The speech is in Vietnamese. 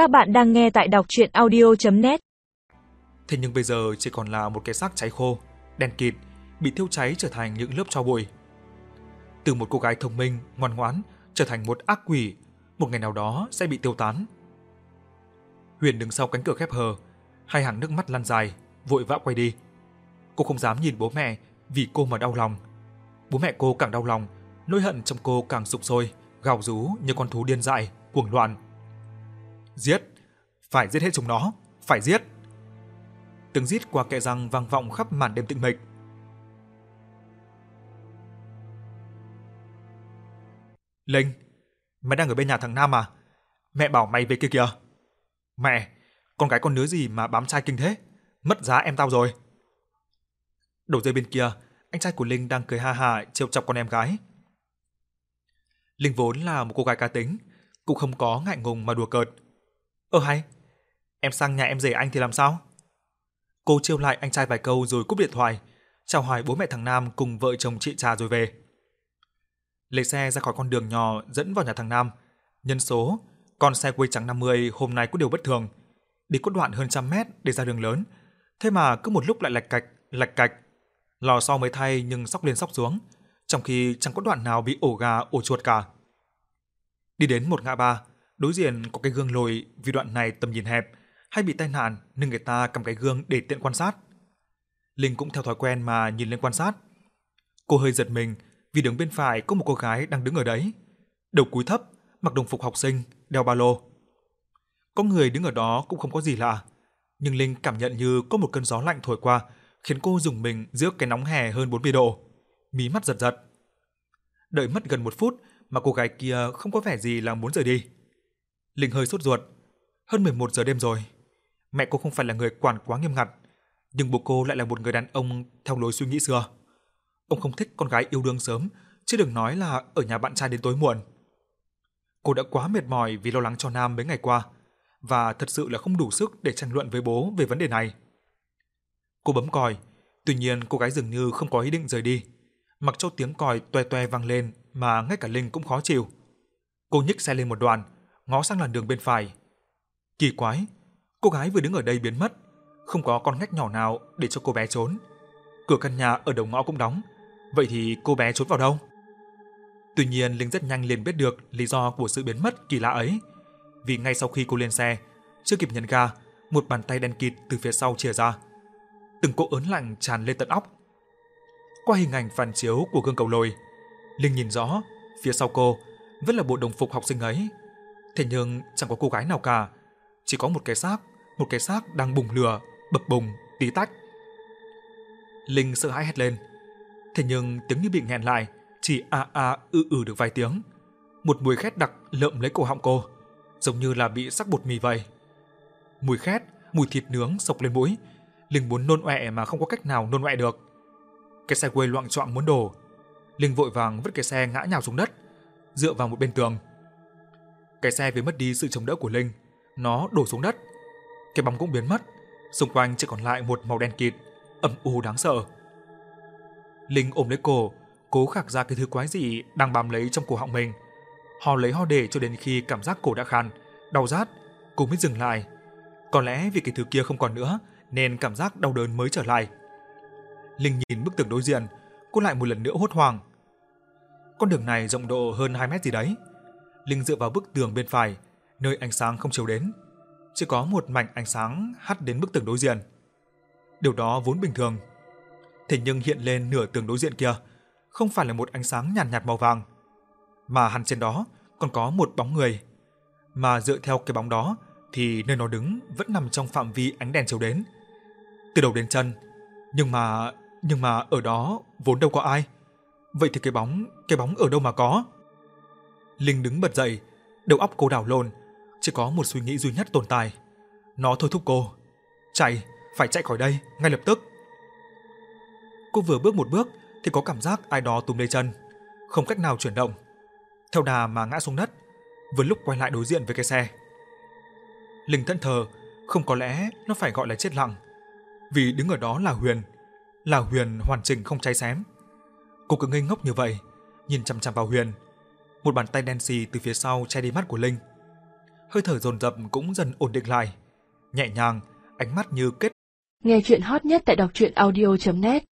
Các bạn đang nghe tại đọc chuyện audio.net Thế nhưng bây giờ chỉ còn là một cái xác cháy khô, đen kịt, bị thiêu cháy trở thành những lớp tro bụi. Từ một cô gái thông minh, ngoan ngoãn trở thành một ác quỷ, một ngày nào đó sẽ bị tiêu tán. Huyền đứng sau cánh cửa khép hờ, hai hàng nước mắt lăn dài, vội vã quay đi. Cô không dám nhìn bố mẹ vì cô mà đau lòng. Bố mẹ cô càng đau lòng, nỗi hận trong cô càng sục sôi, gào rú như con thú điên dại, cuồng loạn. Giết, phải giết hết chúng nó, phải giết. từng rít qua kẽ răng vang vọng khắp màn đêm tĩnh mịch. Linh, mày đang ở bên nhà thằng Nam à? Mẹ bảo mày về kia kìa. Mẹ, con gái con nứa gì mà bám trai kinh thế? Mất giá em tao rồi. Đầu dây bên kia, anh trai của Linh đang cười ha ha trêu chọc con em gái. Linh vốn là một cô gái cá tính, cũng không có ngại ngùng mà đùa cợt. Ơ hay, em sang nhà em rể anh thì làm sao? Cô trêu lại anh trai vài câu rồi cúp điện thoại, chào hỏi bố mẹ thằng Nam cùng vợ chồng chị trà rồi về. Lấy xe ra khỏi con đường nhỏ dẫn vào nhà thằng Nam. Nhân số, con xe quay trắng 50 hôm nay có điều bất thường. Đi có đoạn hơn trăm mét để ra đường lớn. Thế mà cứ một lúc lại lạch cạch, lạch cạch. Lò xo mới thay nhưng sóc lên sóc xuống, trong khi chẳng có đoạn nào bị ổ gà ổ chuột cả. Đi đến một ngã ba, đối diện có cái gương lồi vì đoạn này tầm nhìn hẹp, hay bị tai nạn nên người ta cầm cái gương để tiện quan sát. Linh cũng theo thói quen mà nhìn lên quan sát. Cô hơi giật mình vì đứng bên phải có một cô gái đang đứng ở đấy. Đầu cúi thấp, mặc đồng phục học sinh, đeo ba lô. Có người đứng ở đó cũng không có gì lạ, nhưng Linh cảm nhận như có một cơn gió lạnh thổi qua, khiến cô dùng mình giữa cái nóng hè hơn 40 độ. Mí mắt giật giật. Đợi mất gần một phút mà cô gái kia không có vẻ gì là muốn rời đi. Linh hơi sốt ruột. Hơn 11 giờ đêm rồi. Mẹ cô không phải là người quản quá nghiêm ngặt, nhưng bố cô lại là một người đàn ông theo lối suy nghĩ xưa. Ông không thích con gái yêu đương sớm, chứ đừng nói là ở nhà bạn trai đến tối muộn. Cô đã quá mệt mỏi vì lo lắng cho Nam mấy ngày qua, và thật sự là không đủ sức để tranh luận với bố về vấn đề này. Cô bấm còi, tuy nhiên cô gái dường như không có ý định rời đi, mặc cho tiếng còi toe toe vang lên mà ngay cả Linh cũng khó chịu. Cô nhích xe lên một đoạn, ngó sang làn đường bên phải. Kỳ quái, cô gái vừa đứng ở đây biến mất, không có con ngách nhỏ nào để cho cô bé trốn. Cửa căn nhà ở đầu ngõ cũng đóng, vậy thì cô bé trốn vào đâu? Tuy nhiên Linh rất nhanh liền biết được lý do của sự biến mất kỳ lạ ấy, vì ngay sau khi cô lên xe, chưa kịp nhấn ga, một bàn tay đen kịt từ phía sau chìa ra. Từng cỗ ớn lạnh tràn lên tận óc. Qua hình ảnh phản chiếu của gương cầu lồi, Linh nhìn rõ, phía sau cô vẫn là bộ đồng phục học sinh ấy. Thế nhưng chẳng có cô gái nào cả, chỉ có một cái xác, một cái xác đang bùng lửa, bập bùng, tí tách. Linh sợ hãi hét lên. Thế nhưng tiếng như bị nghẹn lại, chỉ a a ư ư được vài tiếng. Một mùi khét đặc lợm lấy cổ họng cô, giống như là bị sắc bột mì vậy. Mùi khét, mùi thịt nướng sộc lên mũi, Linh muốn nôn ọe mà không có cách nào nôn ọe được. Cái xe quay loạn choạng muốn đổ, Linh vội vàng vứt cái xe ngã nhào xuống đất, dựa vào một bên tường. Cái xe vì mất đi sự chống đỡ của Linh, nó đổ xuống đất. Cái bóng cũng biến mất, xung quanh chỉ còn lại một màu đen kịt, âm u đáng sợ. Linh ôm lấy cổ, cố khạc ra cái thứ quái dị đang bám lấy trong cổ họng mình. Ho lấy ho để cho đến khi cảm giác cổ đã khàn, đau rát, cô mới dừng lại. Có lẽ vì cái thứ kia không còn nữa nên cảm giác đau đớn mới trở lại. Linh nhìn bức tường đối diện, cô lại một lần nữa hốt hoảng. Con đường này rộng độ hơn 2 mét gì đấy. Linh dựa vào bức tường bên phải, nơi ánh sáng không chiếu đến. Chỉ có một mảnh ánh sáng hắt đến bức tường đối diện. Điều đó vốn bình thường. Thế nhưng hiện lên nửa tường đối diện kia, không phải là một ánh sáng nhàn nhạt, nhạt màu vàng, mà hẳn trên đó còn có một bóng người. Mà dựa theo cái bóng đó thì nơi nó đứng vẫn nằm trong phạm vi ánh đèn chiếu đến. Từ đầu đến chân, nhưng mà nhưng mà ở đó vốn đâu có ai. Vậy thì cái bóng, cái bóng ở đâu mà có? Linh đứng bật dậy, đầu óc cô đảo lộn, chỉ có một suy nghĩ duy nhất tồn tại. Nó thôi thúc cô, chạy, phải chạy khỏi đây, ngay lập tức. Cô vừa bước một bước thì có cảm giác ai đó túm lấy chân, không cách nào chuyển động. Theo đà mà ngã xuống đất, vừa lúc quay lại đối diện với cái xe. Linh thẫn thờ, không có lẽ nó phải gọi là chết lặng, vì đứng ở đó là Huyền, là Huyền hoàn chỉnh không cháy xém. Cô cứ ngây ngốc như vậy, nhìn chằm chằm vào Huyền. Một bàn tay đen xì từ phía sau che đi mắt của Linh. hơi thở dồn dập cũng dần ổn định lại. Nhẹ nhàng, ánh mắt như kết. Nghe chuyện hot nhất tại đọc truyện audio.net